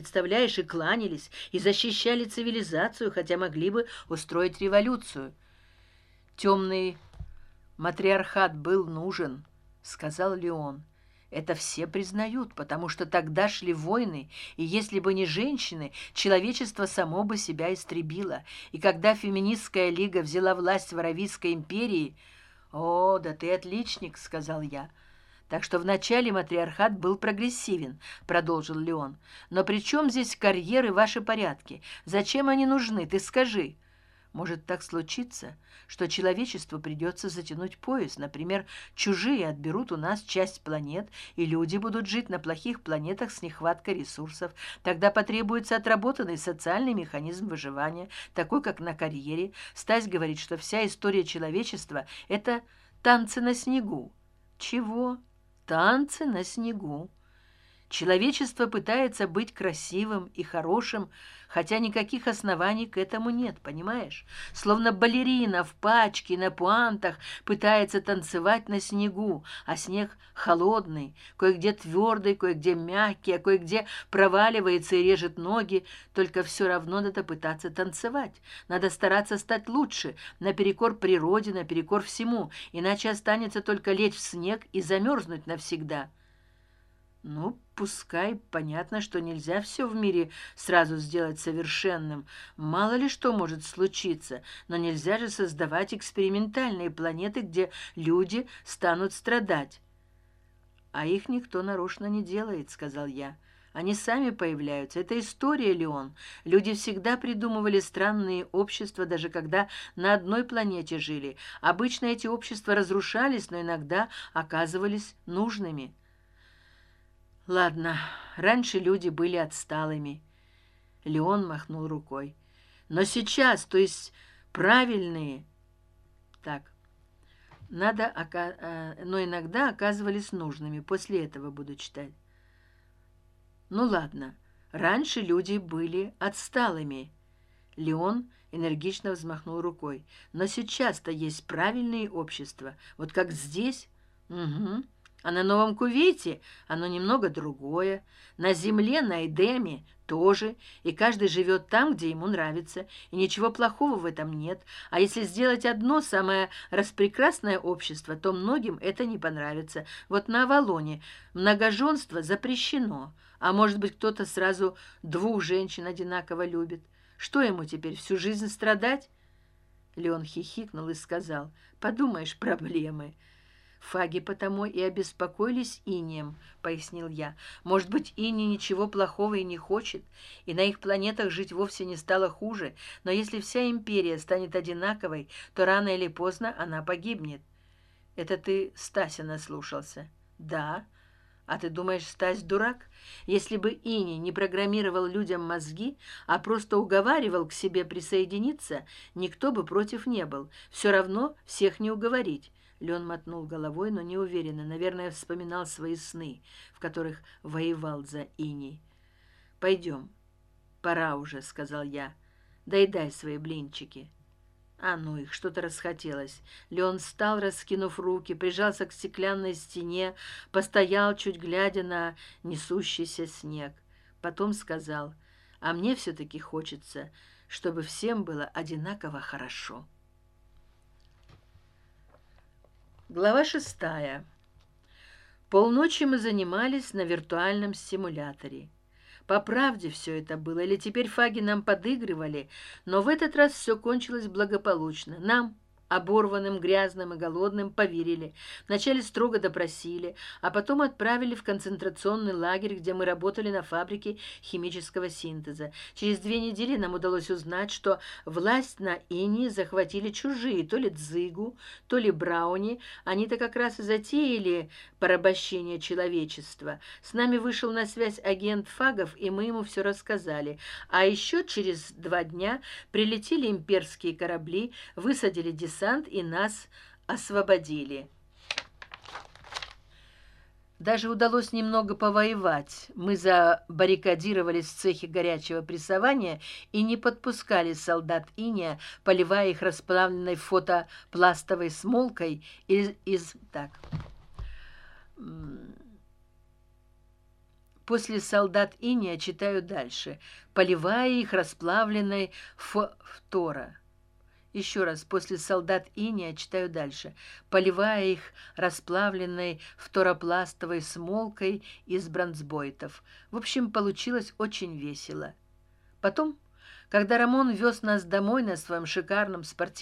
представляешь и кланялись и защищали цивилизацию хотя могли бы устроить революцию. Темный матриархат был нужен сказал леон. Это все признают потому что тогда шли войны и если бы не женщины человечество само бы себя истребило. И когда феминистская лига взяла власть в аравийской империи о да ты отличник сказал я так что вначале матриархат был прогрессивен продолжил леон. Но при чем здесь карьеры ваши порядки? Зачем они нужны? Ты скажи. Может так случиться что человечеству придется затянуть пояс? Например чужие отберут у нас часть планет и люди будут жить на плохих планетах с нехваткой ресурсов. Тогда потребуется отработанный социальный механизм выживания такой как на карьере. Стась говорит что вся история человечества это танцы на снегу. Чего танцы на снегу человечество пытается быть красивым и хорошим хотя никаких оснований к этому нет понимаешь? Словно балерина в пачке на пуантах пытается танцевать на снегу а снег холодный кое где твердый кое где мягкий а кое где проваливается и режет ноги. Только все равно надо пытаться танцевать. Надо стараться стать лучше наперекор природе наперекор всему. Иначе останется только лечь в снег и замерзнуть навсегда ну пускай понятно что нельзя все в мире сразу сделать совершенным. Мало ли что может случиться но нельзя же создавать экспериментальные планеты где люди станут страдать. А их никто нарочно не делает сказал я. Они сами появляются. Это история ли он люди всегда придумывали странные общества даже когда на одной планете жили. Обычно эти общества разрушались но иногда оказывались нужными ладно раньше люди были отсталыми. Леон махнул рукой. Но сейчас то есть правильные так надо э, но иногда оказывались нужными после этого буду читать. Ну ладно раньше люди были отсталыми. Леон энергично взмахнул рукой. Но сейчас то есть правильные общества. Вот как здесь? Угу а на новом кувейте оно немного другое. На земле на эдеме тоже. И каждый живет там где ему нравится. И ничего плохого в этом нет. А если сделать одно самое распрекрасное общество то многим это не понравится. Вот на авалоне многоженство запрещено. А может быть кто то сразу двух женщин одинаково любит? Что ему теперь всю жизнь страдать? Леон хихикнул и сказал подумаешь проблемы фаги потому и обеспокоились инием пояснил я. Может быть ини ничего плохого и не хочет и на их планетах жить вовсе не стало хуже но если вся империя станет одинаковой то рано или поздно она погибнет. Это ты стася наслушался да а ты думаешь стась дурак? Если бы ини не программировал людям мозги а просто уговаривал к себе присоединиться никто бы против не был. Все равно всех не уговорить. Лен мотнул головой но неуверенно наверное вспоминал свои сны в которых воевал за иней. Пойдем пора уже сказал я. Дай дай свои блинчики а ну их что то расхотелось. Леон встал раскинув руки прижался к стеклянной стене постоял чуть глядя на несущийся снег. Потом сказал а мне все таки хочется чтобы всем было одинаково хорошо глава шестая. Полночи мы занимались на виртуальном стимуляторе по правде все это было или теперь фаги нам подыгрывали но в этот раз все кончилось благополучно. Нам оборванным грязным и голодным поверили. Вначале строго допросили а потом отправили в концентрационный лагерь где мы работали на фабрике химического синтеза. Через две недели нам удалось узнать что власть на ини захватили чужие то ли дзыгу то ли брауни. Они то как раз и затеяли порабощение человечества. С нами вышел на связь агент фагов и мы ему все рассказали. А еще через два дня прилетели имперские корабли высадили десант десант и нас освободили. Даже удалось немного повоевать. Мы забаррикадировались в цехе горячего прессования и не подпускали солдат иния поливая их расплавленной фотопластовой смолкой из, из так. После солдат иния читаю дальше. Поливая их расплавленной фтора еще раз после солдат иния читаю дальше. Поливая их расплавленной фторопластовой смолкой из бронзбойтов. В общем получилось очень весело. Потом когда рамон вез нас домой на своем шикарном спортивном